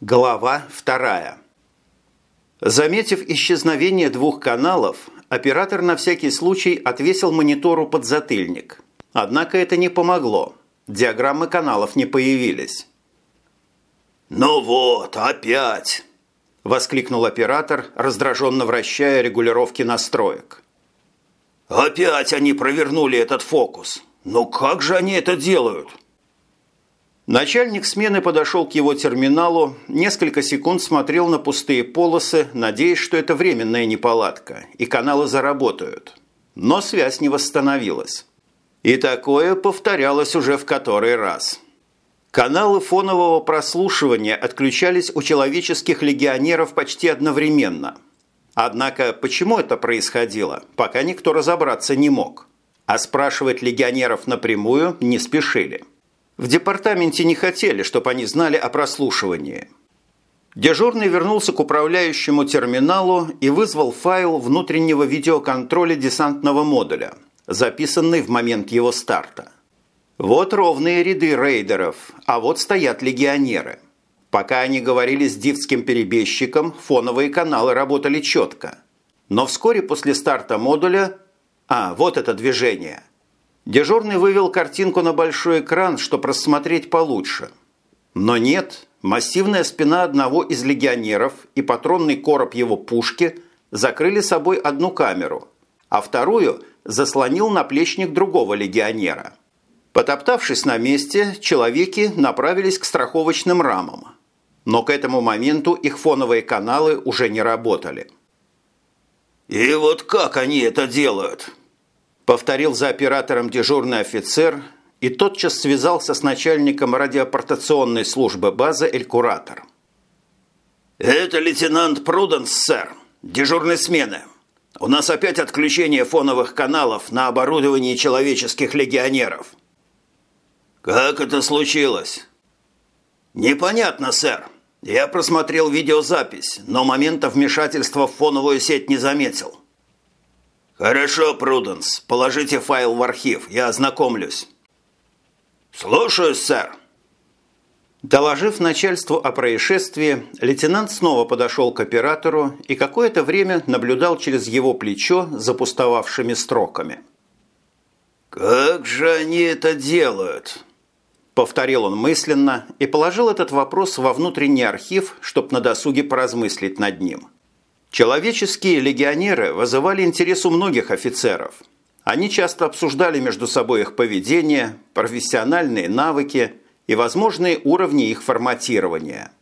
Глава вторая. Заметив исчезновение двух каналов, оператор на всякий случай отвесил монитору подзатыльник. Однако это не помогло. Диаграммы каналов не появились. «Ну вот, опять!» – воскликнул оператор, раздраженно вращая регулировки настроек. «Опять они провернули этот фокус! Ну как же они это делают?» Начальник смены подошел к его терминалу, несколько секунд смотрел на пустые полосы, надеясь, что это временная неполадка, и каналы заработают. Но связь не восстановилась. И такое повторялось уже в который раз. Каналы фонового прослушивания отключались у человеческих легионеров почти одновременно. Однако почему это происходило, пока никто разобраться не мог. А спрашивать легионеров напрямую не спешили. В департаменте не хотели, чтобы они знали о прослушивании. Дежурный вернулся к управляющему терминалу и вызвал файл внутреннего видеоконтроля десантного модуля, записанный в момент его старта. Вот ровные ряды рейдеров, а вот стоят легионеры. Пока они говорили с дивским перебежчиком, фоновые каналы работали четко. Но вскоре после старта модуля... А, вот это движение – Дежурный вывел картинку на большой экран, чтобы рассмотреть получше. Но нет, массивная спина одного из легионеров и патронный короб его пушки закрыли собой одну камеру, а вторую заслонил наплечник другого легионера. Потоптавшись на месте, человеки направились к страховочным рамам. Но к этому моменту их фоновые каналы уже не работали. «И вот как они это делают?» Повторил за оператором дежурный офицер и тотчас связался с начальником радиопортационной службы базы «Элькуратор». «Это лейтенант Пруденс, сэр. Дежурной смены. У нас опять отключение фоновых каналов на оборудовании человеческих легионеров». «Как это случилось?» «Непонятно, сэр. Я просмотрел видеозапись, но момента вмешательства в фоновую сеть не заметил. «Хорошо, Пруденс. Положите файл в архив. Я ознакомлюсь». «Слушаюсь, сэр». Доложив начальству о происшествии, лейтенант снова подошел к оператору и какое-то время наблюдал через его плечо за пустовавшими строками. «Как же они это делают?» Повторил он мысленно и положил этот вопрос во внутренний архив, чтобы на досуге поразмыслить над ним. Человеческие легионеры вызывали интерес у многих офицеров. Они часто обсуждали между собой их поведение, профессиональные навыки и возможные уровни их форматирования.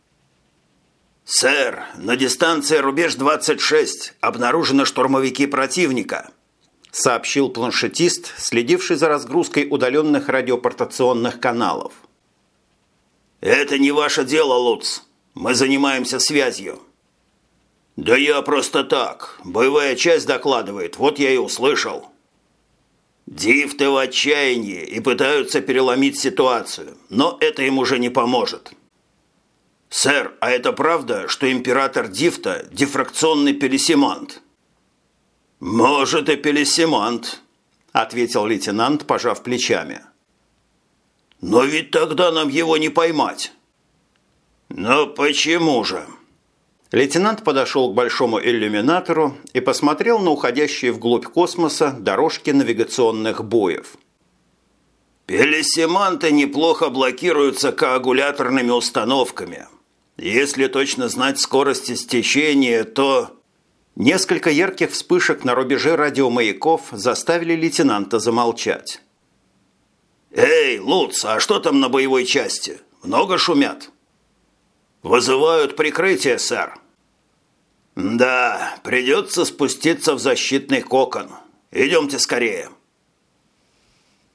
«Сэр, на дистанции рубеж-26 обнаружены штурмовики противника», сообщил планшетист, следивший за разгрузкой удаленных радиопортационных каналов. «Это не ваше дело, Луц. Мы занимаемся связью». «Да я просто так. Боевая часть докладывает, вот я и услышал». Дифты в отчаянии и пытаются переломить ситуацию, но это им уже не поможет. «Сэр, а это правда, что император Дифта – дифракционный пелесимант?» «Может, и пелесимант», – ответил лейтенант, пожав плечами. «Но ведь тогда нам его не поймать». «Но почему же?» Лейтенант подошел к большому иллюминатору и посмотрел на уходящие вглубь космоса дорожки навигационных боев. «Пелесиманты неплохо блокируются коагуляторными установками. Если точно знать скорость стечения, то...» Несколько ярких вспышек на рубеже радиомаяков заставили лейтенанта замолчать. «Эй, Луц, а что там на боевой части? Много шумят?» «Вызывают прикрытие, сэр». «Да, придется спуститься в защитный кокон. Идемте скорее».